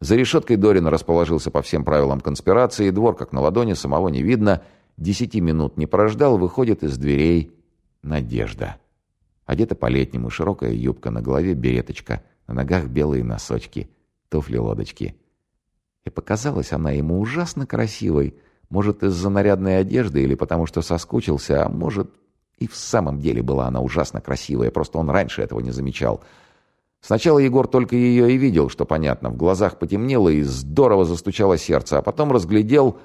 За решеткой Дорин расположился по всем правилам конспирации, двор как на ладони, самого не видно. Десяти минут не прождал, выходит из дверей Надежда. Одета по-летнему, широкая юбка, на голове береточка, на ногах белые носочки, туфли-лодочки. И показалась она ему ужасно красивой, может, из-за нарядной одежды или потому что соскучился, а может, и в самом деле была она ужасно красивая, просто он раньше этого не замечал — Сначала Егор только ее и видел, что понятно. В глазах потемнело и здорово застучало сердце, а потом разглядел,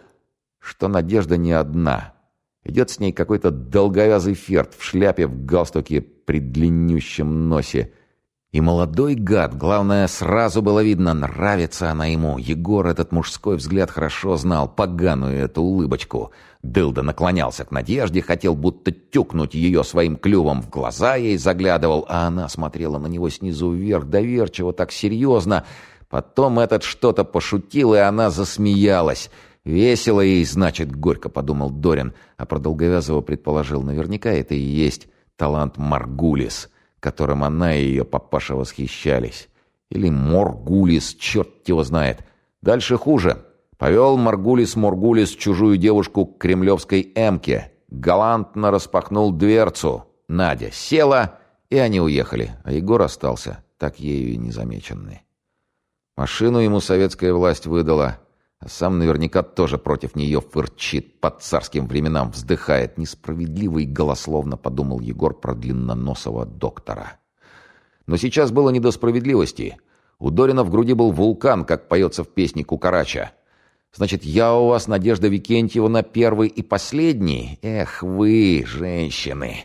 что Надежда не одна. Идет с ней какой-то долговязый ферт в шляпе, в галстуке при длиннющем носе. И молодой гад, главное, сразу было видно, нравится она ему. Егор этот мужской взгляд хорошо знал, поганую эту улыбочку. Дылда наклонялся к Надежде, хотел будто тюкнуть ее своим клювом в глаза, ей заглядывал, а она смотрела на него снизу вверх, доверчиво, так серьезно. Потом этот что-то пошутил, и она засмеялась. «Весело ей, значит, горько», — подумал Дорин, а про Долговязова предположил, наверняка это и есть талант Маргулис которым она и ее папаша восхищались. Или Моргулис, черт его знает. Дальше хуже. Повел Маргулис-Моргулис чужую девушку к кремлевской эмке. Галантно распахнул дверцу. Надя села, и они уехали. А Егор остался, так ею и незамеченный. Машину ему советская власть выдала. А сам наверняка тоже против нее фырчит, по царским временам вздыхает. Несправедливо и голословно подумал Егор про длинноносого доктора. Но сейчас было не до справедливости. У Дорина в груди был вулкан, как поется в песне Кукарача. Значит, я у вас, Надежда Викентьевна, первый и последний? Эх вы, женщины!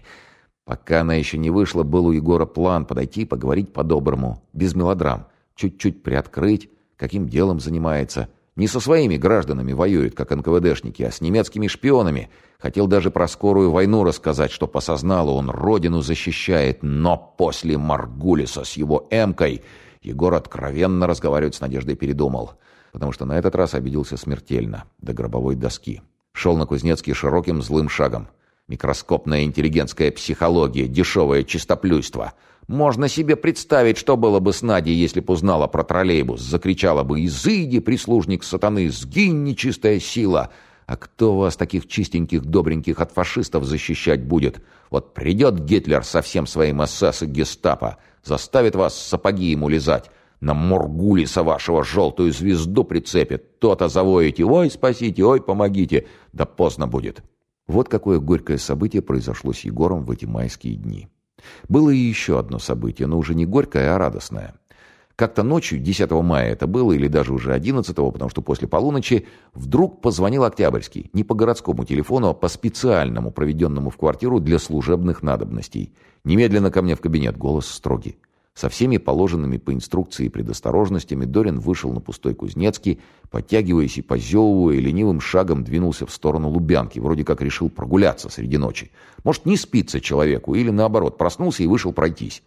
Пока она еще не вышла, был у Егора план подойти и поговорить по-доброму, без мелодрам. Чуть-чуть приоткрыть, каким делом занимается – не со своими гражданами воюет, как НКВДшники, а с немецкими шпионами. Хотел даже про скорую войну рассказать, что посознало, он родину защищает. Но после Маргулиса с его эмкой Егор откровенно разговаривать с Надеждой передумал. Потому что на этот раз обиделся смертельно, до гробовой доски. Шел на Кузнецкий широким злым шагом. Микроскопная интеллигентская психология, дешевое чистоплюйство — можно себе представить, что было бы с Надей, если б узнала про троллейбус. Закричала бы «Изыди, прислужник сатаны, сгинь, нечистая сила!» А кто вас, таких чистеньких, добреньких, от фашистов защищать будет? Вот придет Гитлер со всем своим СС и гестапо, заставит вас сапоги ему лизать, на Моргулиса вашего желтую звезду прицепит, то-то завоете «Ой, спасите, ой, помогите!» Да поздно будет. Вот какое горькое событие произошло с Егором в эти майские дни. Было и еще одно событие, но уже не горькое, а радостное. Как-то ночью, 10 мая это было, или даже уже 11, потому что после полуночи, вдруг позвонил Октябрьский. Не по городскому телефону, а по специальному, проведенному в квартиру для служебных надобностей. Немедленно ко мне в кабинет, голос строгий. Со всеми положенными по инструкции предосторожностями Дорин вышел на пустой Кузнецкий, подтягиваясь и позевывая, ленивым шагом двинулся в сторону Лубянки, вроде как решил прогуляться среди ночи. Может, не спится человеку, или наоборот, проснулся и вышел пройтись.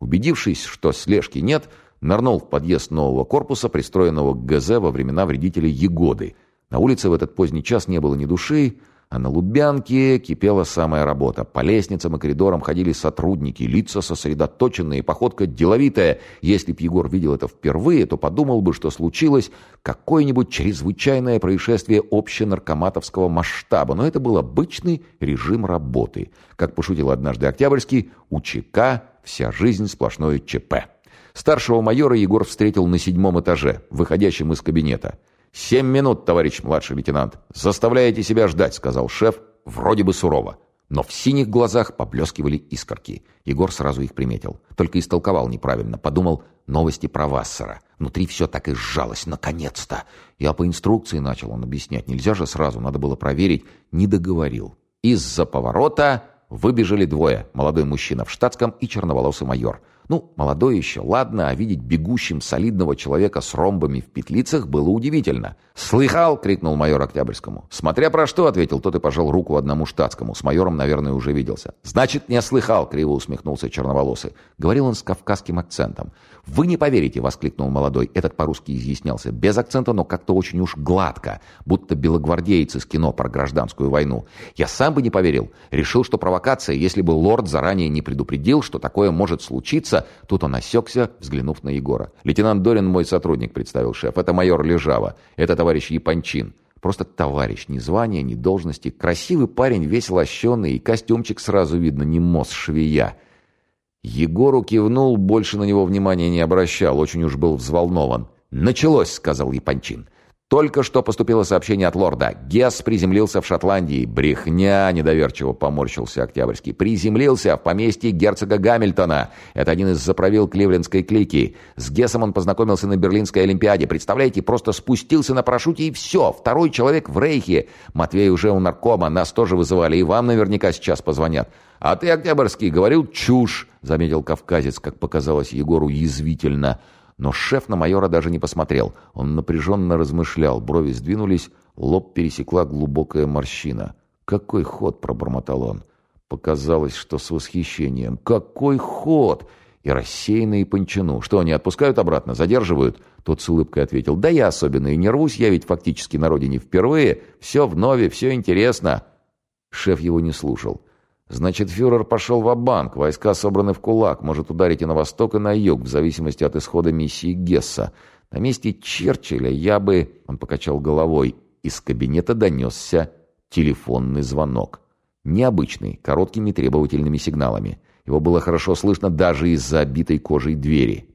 Убедившись, что слежки нет, нырнул в подъезд нового корпуса, пристроенного к ГЗ во времена вредителя Егоды. На улице в этот поздний час не было ни души, а на Лубянке кипела самая работа. По лестницам и коридорам ходили сотрудники, лица сосредоточенные, походка деловитая. Если б Егор видел это впервые, то подумал бы, что случилось какое-нибудь чрезвычайное происшествие общенаркоматовского масштаба. Но это был обычный режим работы. Как пошутил однажды Октябрьский, у ЧК вся жизнь сплошное ЧП. Старшего майора Егор встретил на седьмом этаже, выходящем из кабинета. «Семь минут, товарищ младший лейтенант. Заставляете себя ждать», — сказал шеф, вроде бы сурово. Но в синих глазах поблескивали искорки. Егор сразу их приметил. Только истолковал неправильно. Подумал, новости про Вассера. Внутри все так и сжалось. Наконец-то! Я по инструкции начал он объяснять. Нельзя же сразу, надо было проверить. Не договорил. Из-за поворота выбежали двое. Молодой мужчина в штатском и черноволосый майор. Ну, молодой еще, ладно, а видеть бегущим солидного человека с ромбами в петлицах было удивительно. «Слыхал!» — крикнул майор Октябрьскому. «Смотря про что!» — ответил тот и пожал руку одному штатскому. С майором, наверное, уже виделся. «Значит, не слыхал!» — криво усмехнулся черноволосый. Говорил он с кавказским акцентом. «Вы не поверите!» — воскликнул молодой. Этот по-русски изъяснялся. Без акцента, но как-то очень уж гладко. Будто белогвардейцы из кино про гражданскую войну. «Я сам бы не поверил. Решил, что провокация, если бы лорд заранее не предупредил, что такое может случиться, Гесса, тут он осекся, взглянув на Егора. «Лейтенант Дорин мой сотрудник», — представил шеф. «Это майор Лежава. Это товарищ Япончин. Просто товарищ, ни звания, ни должности. Красивый парень, весь лощеный, и костюмчик сразу видно, не мост швея». Егору кивнул, больше на него внимания не обращал, очень уж был взволнован. «Началось», — сказал Япончин. Только что поступило сообщение от лорда. Гесс приземлился в Шотландии. Брехня, недоверчиво поморщился Октябрьский. Приземлился в поместье герцога Гамильтона. Это один из заправил кливлендской клики. С Гессом он познакомился на Берлинской Олимпиаде. Представляете, просто спустился на парашюте и все. Второй человек в рейхе. Матвей уже у наркома. Нас тоже вызывали. И вам наверняка сейчас позвонят. «А ты, Октябрьский, говорил чушь», — заметил кавказец, как показалось Егору язвительно. Но шеф на майора даже не посмотрел. Он напряженно размышлял, брови сдвинулись, лоб пересекла глубокая морщина. «Какой ход!» — пробормотал он. Показалось, что с восхищением. «Какой ход!» И рассеянно и пончину. «Что, они отпускают обратно? Задерживают?» Тот с улыбкой ответил. «Да я особенно и не рвусь, я ведь фактически на родине впервые. Все вновь, все интересно». Шеф его не слушал. Значит, фюрер пошел в банк войска собраны в кулак, может ударить и на восток, и на юг, в зависимости от исхода миссии Гесса. На месте Черчилля я бы... Он покачал головой. Из кабинета донесся телефонный звонок. Необычный, короткими требовательными сигналами. Его было хорошо слышно даже из-за обитой кожей двери.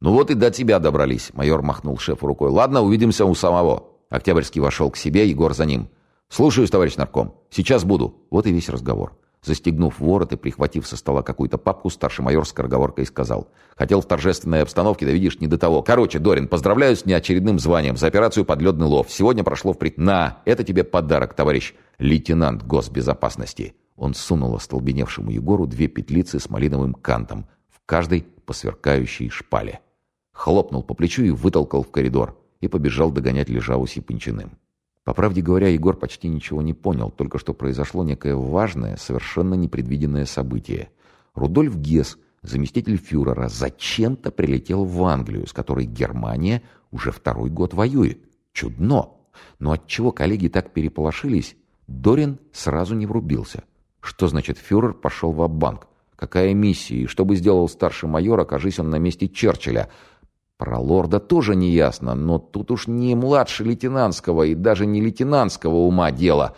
«Ну вот и до тебя добрались», — майор махнул шефу рукой. «Ладно, увидимся у самого». Октябрьский вошел к себе, Егор за ним. «Слушаюсь, товарищ нарком. Сейчас буду». Вот и весь разговор. Застегнув ворот и прихватив со стола какую-то папку, старший майор скороговоркой сказал. «Хотел в торжественной обстановке, да видишь, не до того. Короче, Дорин, поздравляю с неочередным званием за операцию «Подледный лов». Сегодня прошло в пред... На, это тебе подарок, товарищ лейтенант госбезопасности». Он сунул остолбеневшему Егору две петлицы с малиновым кантом, в каждой по сверкающей шпале. Хлопнул по плечу и вытолкал в коридор, и побежал догонять Лежаву с Япончиным. По правде говоря, Егор почти ничего не понял, только что произошло некое важное, совершенно непредвиденное событие. Рудольф Гесс, заместитель фюрера, зачем-то прилетел в Англию, с которой Германия уже второй год воюет. Чудно! Но отчего коллеги так переполошились, Дорин сразу не врубился. Что значит фюрер пошел в банк Какая миссия? И что бы сделал старший майор, окажись он на месте Черчилля? Про лорда тоже не ясно, но тут уж не младше лейтенантского и даже не лейтенантского ума дело.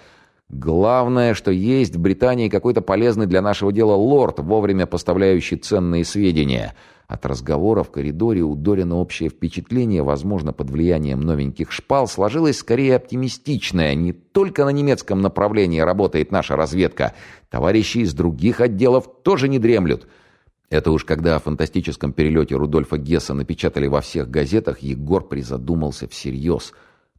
Главное, что есть в Британии какой-то полезный для нашего дела лорд, вовремя поставляющий ценные сведения. От разговора в коридоре у Дорина общее впечатление, возможно, под влиянием новеньких шпал, сложилось скорее оптимистичное. Не только на немецком направлении работает наша разведка. Товарищи из других отделов тоже не дремлют. Это уж когда о фантастическом перелете Рудольфа Гесса напечатали во всех газетах, Егор призадумался всерьез.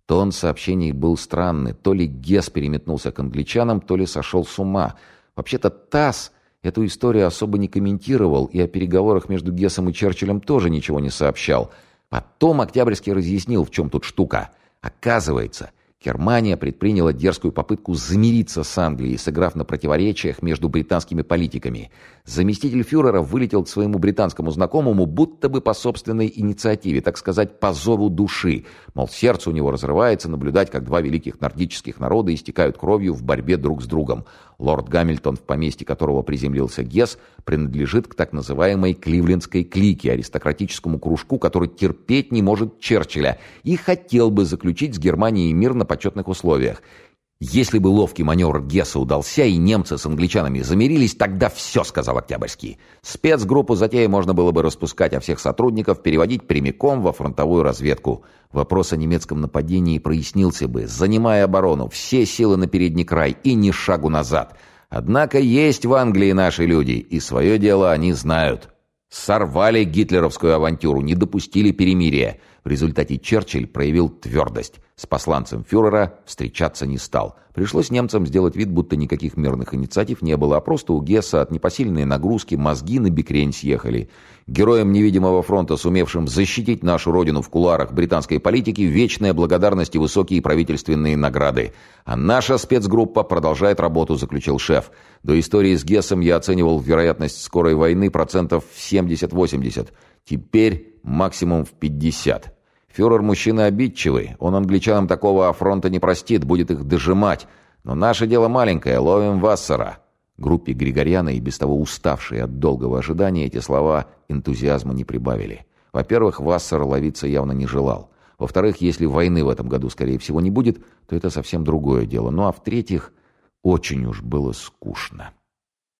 Тон сообщений был странный. То ли Гесс переметнулся к англичанам, то ли сошел с ума. Вообще-то ТАСС эту историю особо не комментировал и о переговорах между Гессом и Черчиллем тоже ничего не сообщал. Потом Октябрьский разъяснил, в чем тут штука. Оказывается, Германия предприняла дерзкую попытку замириться с Англией, сыграв на противоречиях между британскими политиками. Заместитель фюрера вылетел к своему британскому знакомому будто бы по собственной инициативе, так сказать, по зову души. Мол, сердце у него разрывается наблюдать, как два великих нордических народа истекают кровью в борьбе друг с другом. Лорд Гамильтон, в поместье которого приземлился Гесс, принадлежит к так называемой кливлендской клике, аристократическому кружку, который терпеть не может Черчилля и хотел бы заключить с Германией мир на почетных условиях. Если бы ловкий маневр Гесса удался и немцы с англичанами замирились, тогда все, сказал Октябрьский. Спецгруппу затеи можно было бы распускать, а всех сотрудников переводить прямиком во фронтовую разведку. Вопрос о немецком нападении прояснился бы, занимая оборону, все силы на передний край и ни шагу назад. Однако есть в Англии наши люди, и свое дело они знают. Сорвали гитлеровскую авантюру, не допустили перемирия. В результате Черчилль проявил твердость. С посланцем фюрера встречаться не стал. Пришлось немцам сделать вид, будто никаких мирных инициатив не было, а просто у Гесса от непосильной нагрузки мозги на бикрень съехали. Героям невидимого фронта, сумевшим защитить нашу родину в куларах британской политики, вечная благодарность и высокие правительственные награды. А наша спецгруппа продолжает работу, заключил шеф. До истории с Гессом я оценивал вероятность скорой войны процентов в 70-80. Теперь максимум в 50. Фюрер мужчина обидчивый, он англичанам такого афронта не простит, будет их дожимать. Но наше дело маленькое, ловим Вассера». Группе Григорьяна и без того уставшей от долгого ожидания эти слова энтузиазма не прибавили. Во-первых, Вассер ловиться явно не желал. Во-вторых, если войны в этом году, скорее всего, не будет, то это совсем другое дело. Ну а в-третьих, очень уж было скучно.